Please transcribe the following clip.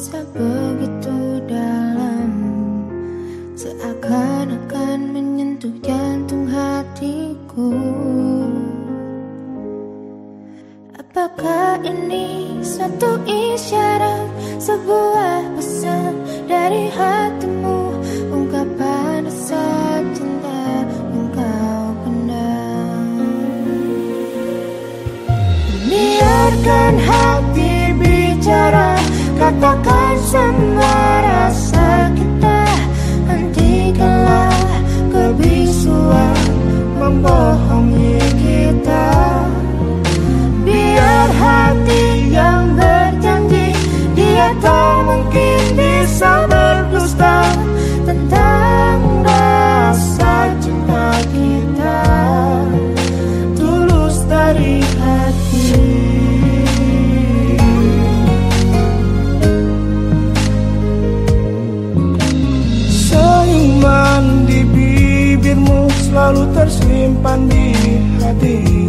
rasa begitu dalam. Seakan-akan menyentuh jantung hatiku. Apakah ini suatu isyarat Sebuah pesan dari hatimu? Ungkapan rasa cinta yang kau pendam. Biarkan hati selalu tersimpan di hati